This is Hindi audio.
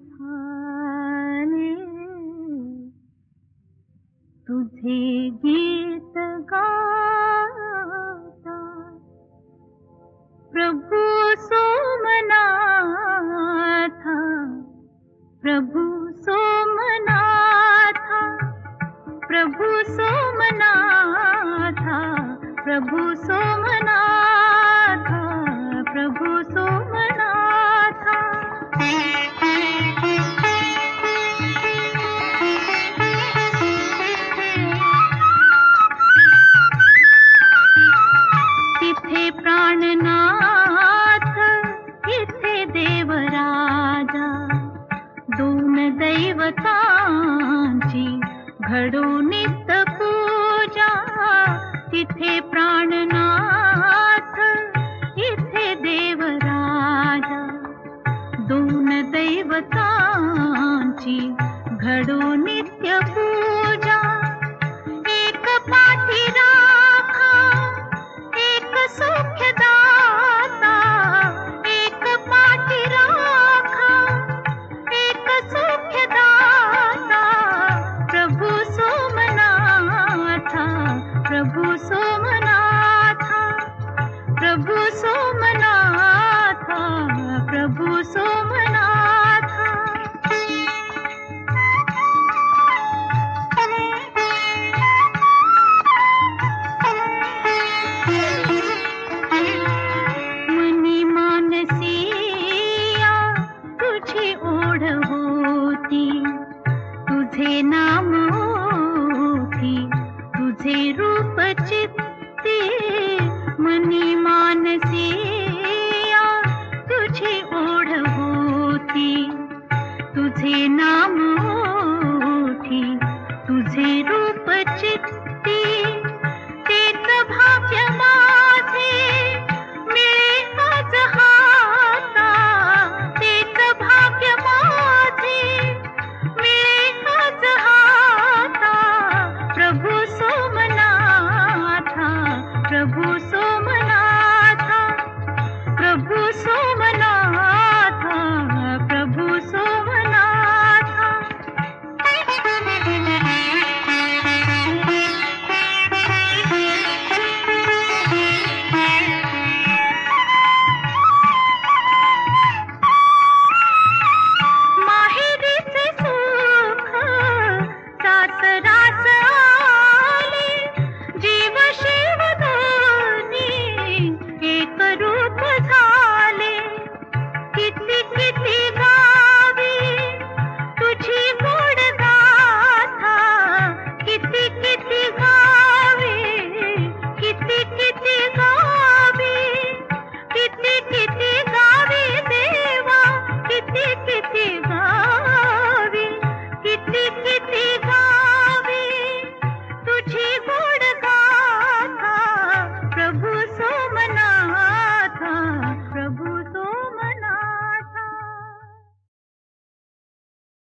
झाले तुझे गीत गाता। प्रभु सोमनाथा। प्रभु प्रभु सोमनाथा प्रभु सोमनाथा। तिथे प्राणनाथ इथे देवराजा। दोन दैवतांची घडो नित्य पूजा। तिथे प्राणनाथ इथे देवराजा दोन दैवतांची घडो नित्य नाम तुझे रूप चित्ते मनी मानसिया प्रभु